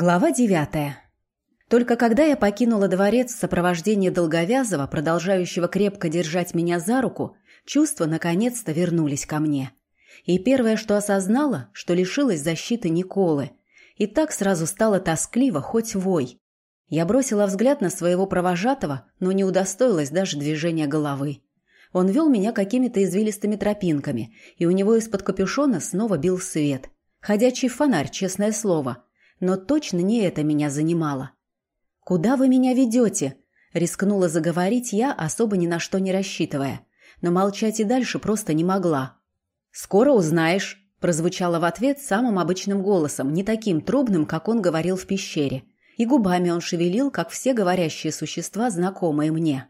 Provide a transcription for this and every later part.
Глава девятая. Только когда я покинула дворец в сопровождении Долговязова, продолжающего крепко держать меня за руку, чувства наконец-то вернулись ко мне. И первое, что осознала, что лишилась защиты Николы. И так сразу стало тоскливо, хоть вой. Я бросила взгляд на своего провожатого, но не удостоилась даже движения головы. Он вел меня какими-то извилистыми тропинками, и у него из-под капюшона снова бил свет. Ходячий фонарь, честное слово – но точно не это меня занимало. «Куда вы меня ведете?» – рискнула заговорить я, особо ни на что не рассчитывая. Но молчать и дальше просто не могла. «Скоро узнаешь», – прозвучало в ответ самым обычным голосом, не таким трубным, как он говорил в пещере. И губами он шевелил, как все говорящие существа, знакомые мне.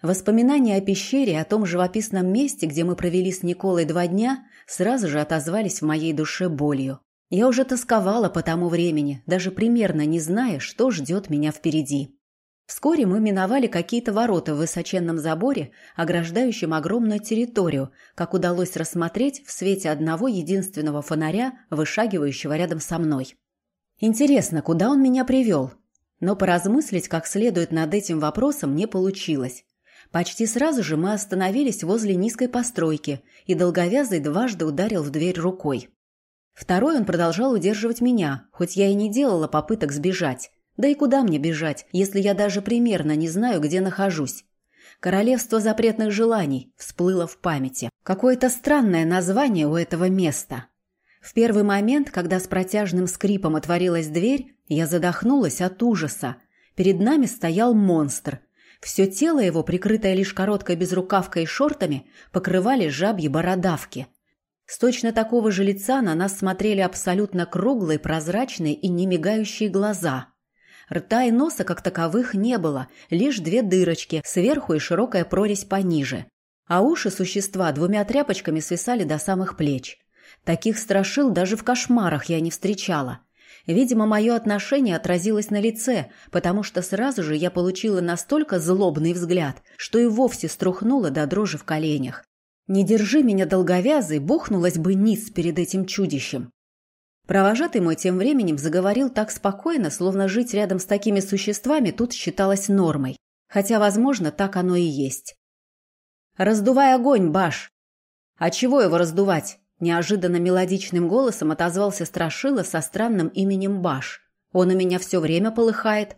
Воспоминания о пещере, о том живописном месте, где мы провели с Николой два дня, сразу же отозвались в моей душе болью. Я уже тосковала по тому времени, даже примерно не зная, что ждет меня впереди. Вскоре мы миновали какие-то ворота в высоченном заборе, ограждающем огромную территорию, как удалось рассмотреть в свете одного единственного фонаря, вышагивающего рядом со мной. Интересно, куда он меня привел? Но поразмыслить как следует над этим вопросом не получилось. Почти сразу же мы остановились возле низкой постройки, и долговязый дважды ударил в дверь рукой. Второй он продолжал удерживать меня, хоть я и не делала попыток сбежать. Да и куда мне бежать, если я даже примерно не знаю, где нахожусь? Королевство запретных желаний всплыло в памяти. Какое-то странное название у этого места. В первый момент, когда с протяжным скрипом отворилась дверь, я задохнулась от ужаса. Перед нами стоял монстр. Все тело его, прикрытое лишь короткой безрукавкой и шортами, покрывали жабьи бородавки – с точно такого же лица на нас смотрели абсолютно круглые, прозрачные и немигающие глаза. Рта и носа как таковых не было, лишь две дырочки, сверху и широкая прорезь пониже. А уши существа двумя тряпочками свисали до самых плеч. Таких страшил даже в кошмарах я не встречала. Видимо, мое отношение отразилось на лице, потому что сразу же я получила настолько злобный взгляд, что и вовсе струхнула до дрожи в коленях. Не держи меня долговязый, бухнулась бы низ перед этим чудищем. Провожатый мой тем временем заговорил так спокойно, словно жить рядом с такими существами тут считалось нормой. Хотя, возможно, так оно и есть. «Раздувай огонь, Баш!» «А чего его раздувать?» Неожиданно мелодичным голосом отозвался Страшила со странным именем Баш. «Он у меня все время полыхает».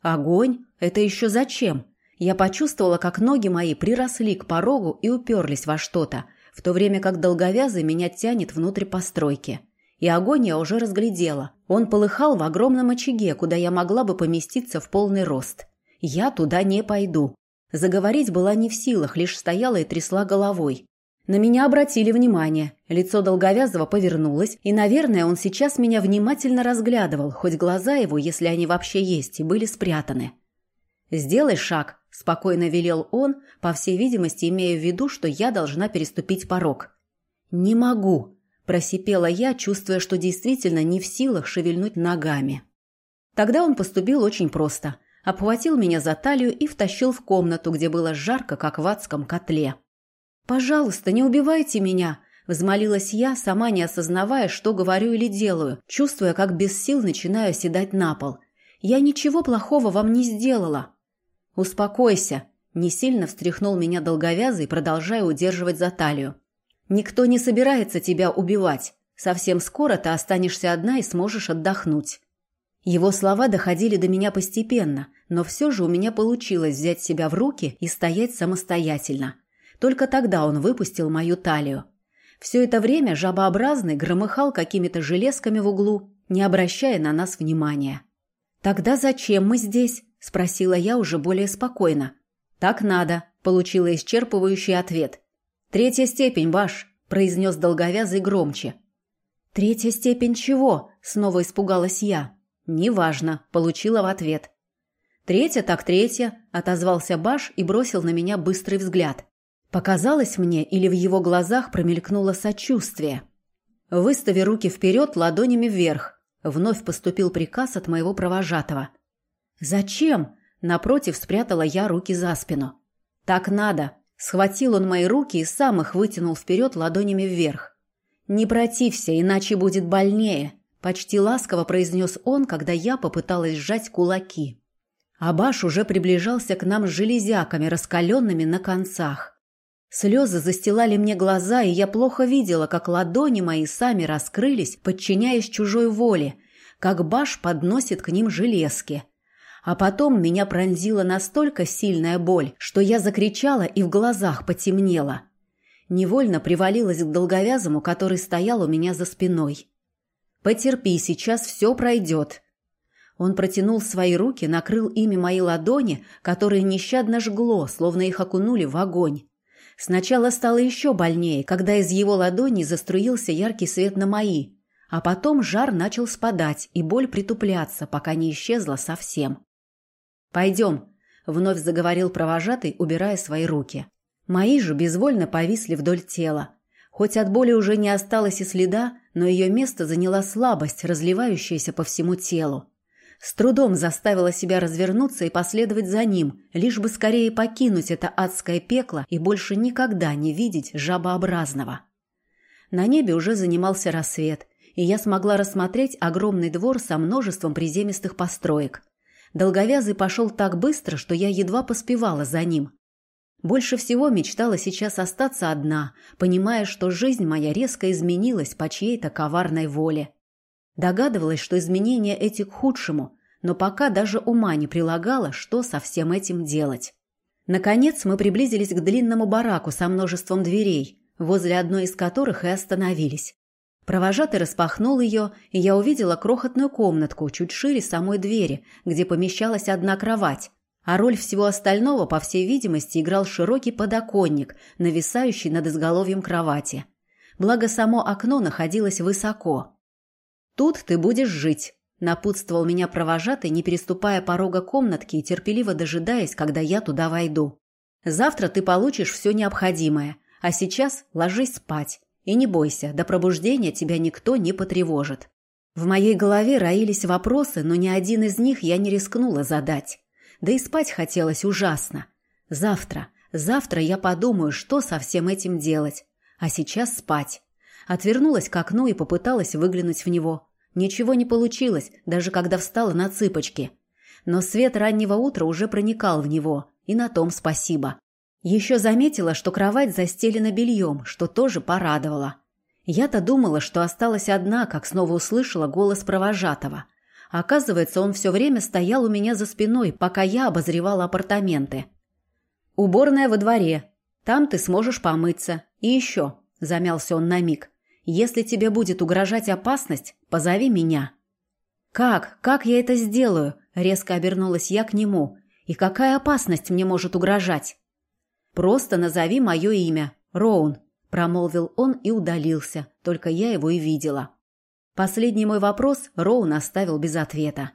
«Огонь? Это еще зачем?» Я почувствовала, как ноги мои приросли к порогу и уперлись во что-то, в то время как долговязый меня тянет внутрь постройки. И огонь я уже разглядела. Он полыхал в огромном очаге, куда я могла бы поместиться в полный рост. Я туда не пойду. Заговорить была не в силах, лишь стояла и трясла головой. На меня обратили внимание. Лицо Долговязого повернулось, и, наверное, он сейчас меня внимательно разглядывал, хоть глаза его, если они вообще есть, и были спрятаны. «Сделай шаг», – спокойно велел он, по всей видимости, имея в виду, что я должна переступить порог. «Не могу», – просипела я, чувствуя, что действительно не в силах шевельнуть ногами. Тогда он поступил очень просто. Обхватил меня за талию и втащил в комнату, где было жарко, как в адском котле. «Пожалуйста, не убивайте меня!» – взмолилась я, сама не осознавая, что говорю или делаю, чувствуя, как без сил начинаю оседать на пол. «Я ничего плохого вам не сделала!» «Успокойся», – не сильно встряхнул меня долговязый, продолжая удерживать за талию. «Никто не собирается тебя убивать. Совсем скоро ты останешься одна и сможешь отдохнуть». Его слова доходили до меня постепенно, но все же у меня получилось взять себя в руки и стоять самостоятельно. Только тогда он выпустил мою талию. Все это время жабообразный громыхал какими-то железками в углу, не обращая на нас внимания. «Тогда зачем мы здесь?» – спросила я уже более спокойно. «Так надо», – получила исчерпывающий ответ. «Третья степень, Баш», – произнес долговязый громче. «Третья степень чего?» – снова испугалась я. «Неважно», – получила в ответ. «Третья так третья», – отозвался Баш и бросил на меня быстрый взгляд. Показалось мне, или в его глазах промелькнуло сочувствие. «Выстави руки вперед, ладонями вверх», – вновь поступил приказ от моего провожатого – «Зачем?» Напротив спрятала я руки за спину. «Так надо». Схватил он мои руки и сам их вытянул вперед ладонями вверх. «Не протився, иначе будет больнее», – почти ласково произнес он, когда я попыталась сжать кулаки. Абаш уже приближался к нам с железяками, раскаленными на концах. Слезы застилали мне глаза, и я плохо видела, как ладони мои сами раскрылись, подчиняясь чужой воле, как Баш подносит к ним железки. А потом меня пронзила настолько сильная боль, что я закричала и в глазах потемнело. Невольно привалилась к долговязому, который стоял у меня за спиной. «Потерпи, сейчас все пройдет», он протянул свои руки, накрыл ими мои ладони, которые нещадно жгло, словно их окунули в огонь. Сначала стало еще больнее, когда из его ладони заструился яркий свет на мои, а потом жар начал спадать и боль притупляться, пока не исчезла совсем. «Пойдем», — вновь заговорил провожатый, убирая свои руки. Мои же безвольно повисли вдоль тела. Хоть от боли уже не осталось и следа, но ее место заняла слабость, разливающаяся по всему телу. С трудом заставила себя развернуться и последовать за ним, лишь бы скорее покинуть это адское пекло и больше никогда не видеть жабообразного. На небе уже занимался рассвет, и я смогла рассмотреть огромный двор со множеством приземистых построек. Долговязый пошел так быстро, что я едва поспевала за ним. Больше всего мечтала сейчас остаться одна, понимая, что жизнь моя резко изменилась по чьей-то коварной воле. Догадывалась, что изменения эти к худшему, но пока даже ума не прилагала, что со всем этим делать. Наконец мы приблизились к длинному бараку со множеством дверей, возле одной из которых и остановились. Провожатый распахнул ее, и я увидела крохотную комнатку, чуть шире самой двери, где помещалась одна кровать, а роль всего остального, по всей видимости, играл широкий подоконник, нависающий над изголовьем кровати. Благо само окно находилось высоко. «Тут ты будешь жить», – напутствовал меня провожатый, не переступая порога комнатки и терпеливо дожидаясь, когда я туда войду. «Завтра ты получишь все необходимое, а сейчас ложись спать. И не бойся, до пробуждения тебя никто не потревожит». В моей голове роились вопросы, но ни один из них я не рискнула задать. Да и спать хотелось ужасно. Завтра, завтра я подумаю, что со всем этим делать. А сейчас спать. Отвернулась к окну и попыталась выглянуть в него. Ничего не получилось, даже когда встала на цыпочки. Но свет раннего утра уже проникал в него, и на том спасибо. Еще заметила, что кровать застелена бельем, что тоже порадовало. Я-то думала, что осталась одна, как снова услышала голос провожатого. Оказывается, он все время стоял у меня за спиной, пока я обозревала апартаменты. «Уборная во дворе. Там ты сможешь помыться. И еще», – замялся он на миг. Если тебе будет угрожать опасность, позови меня». «Как? Как я это сделаю?» – резко обернулась я к нему. «И какая опасность мне может угрожать?» «Просто назови мое имя. Роун», – промолвил он и удалился, только я его и видела. Последний мой вопрос Роун оставил без ответа.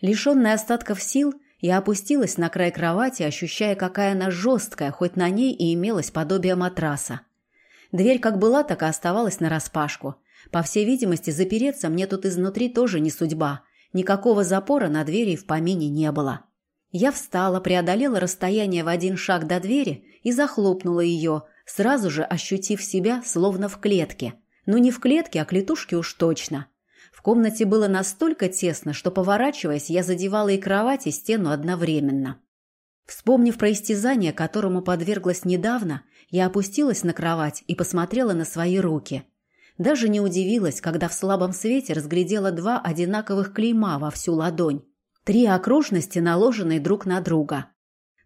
Лишенная остатков сил, я опустилась на край кровати, ощущая, какая она жесткая, хоть на ней и имелось подобие матраса. Дверь как была, так и оставалась нараспашку. По всей видимости, запереться мне тут изнутри тоже не судьба. Никакого запора на двери в помине не было. Я встала, преодолела расстояние в один шаг до двери и захлопнула ее, сразу же ощутив себя словно в клетке. Ну не в клетке, а клетушке уж точно. В комнате было настолько тесно, что, поворачиваясь, я задевала и кровать, и стену одновременно. Вспомнив про истязание, которому подверглась недавно, я опустилась на кровать и посмотрела на свои руки. Даже не удивилась, когда в слабом свете разглядела два одинаковых клейма во всю ладонь. Три окружности, наложенные друг на друга.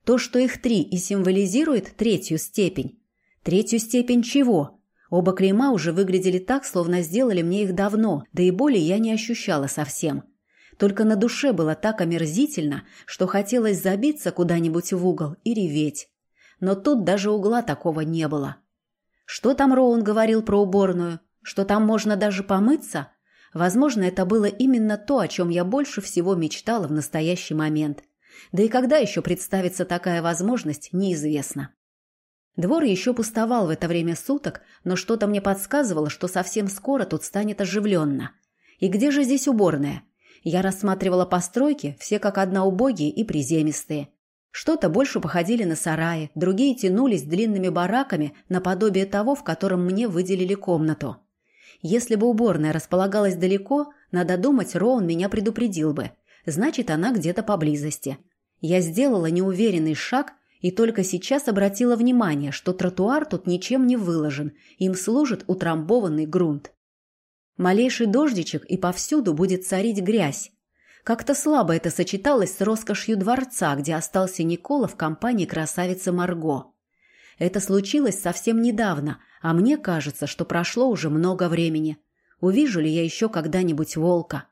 То, что их три и символизирует третью степень. Третью степень чего? Оба клейма уже выглядели так, словно сделали мне их давно, да и боли я не ощущала совсем. Только на душе было так омерзительно, что хотелось забиться куда-нибудь в угол и реветь. Но тут даже угла такого не было. Что там Роун говорил про уборную? Что там можно даже помыться? Возможно, это было именно то, о чем я больше всего мечтала в настоящий момент. Да и когда еще представится такая возможность, неизвестно. Двор еще пустовал в это время суток, но что-то мне подсказывало, что совсем скоро тут станет оживленно. И где же здесь уборная? Я рассматривала постройки, все как одна убогие и приземистые. Что-то больше походили на сараи, другие тянулись длинными бараками наподобие того, в котором мне выделили комнату. Если бы уборная располагалась далеко, надо думать, Роун меня предупредил бы. Значит, она где-то поблизости. Я сделала неуверенный шаг и только сейчас обратила внимание, что тротуар тут ничем не выложен, им служит утрамбованный грунт. Малейший дождичек и повсюду будет царить грязь. Как-то слабо это сочеталось с роскошью дворца, где остался Никола в компании красавицы Марго. Это случилось совсем недавно, а мне кажется, что прошло уже много времени. Увижу ли я еще когда-нибудь волка?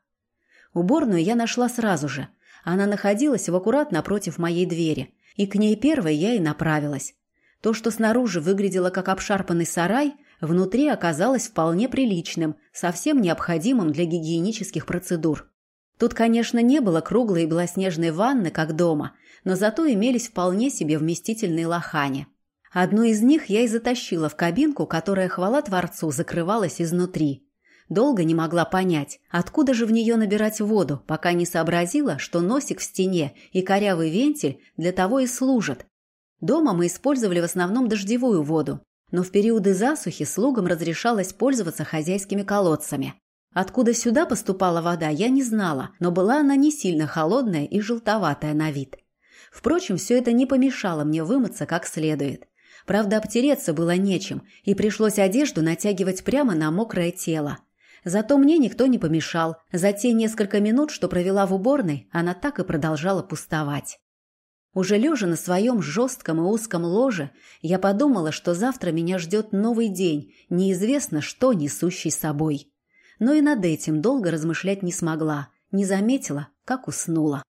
Уборную я нашла сразу же. Она находилась в аккурат напротив моей двери, и к ней первой я и направилась. То, что снаружи выглядело как обшарпанный сарай, внутри оказалось вполне приличным, совсем необходимым для гигиенических процедур. Тут, конечно, не было круглой и белоснежной ванны, как дома, но зато имелись вполне себе вместительные лохани. Одну из них я и затащила в кабинку, которая, хвала Творцу, закрывалась изнутри. Долго не могла понять, откуда же в нее набирать воду, пока не сообразила, что носик в стене и корявый вентиль для того и служат. Дома мы использовали в основном дождевую воду, но в периоды засухи слугам разрешалось пользоваться хозяйскими колодцами. Откуда сюда поступала вода, я не знала, но была она не сильно холодная и желтоватая на вид. Впрочем, все это не помешало мне вымыться как следует. Правда, обтереться было нечем, и пришлось одежду натягивать прямо на мокрое тело. Зато мне никто не помешал. За те несколько минут, что провела в уборной, она так и продолжала пустовать. Уже лежа на своем жестком и узком ложе, я подумала, что завтра меня ждет новый день, неизвестно что несущий собой. Но и над этим долго размышлять не смогла, не заметила, как уснула.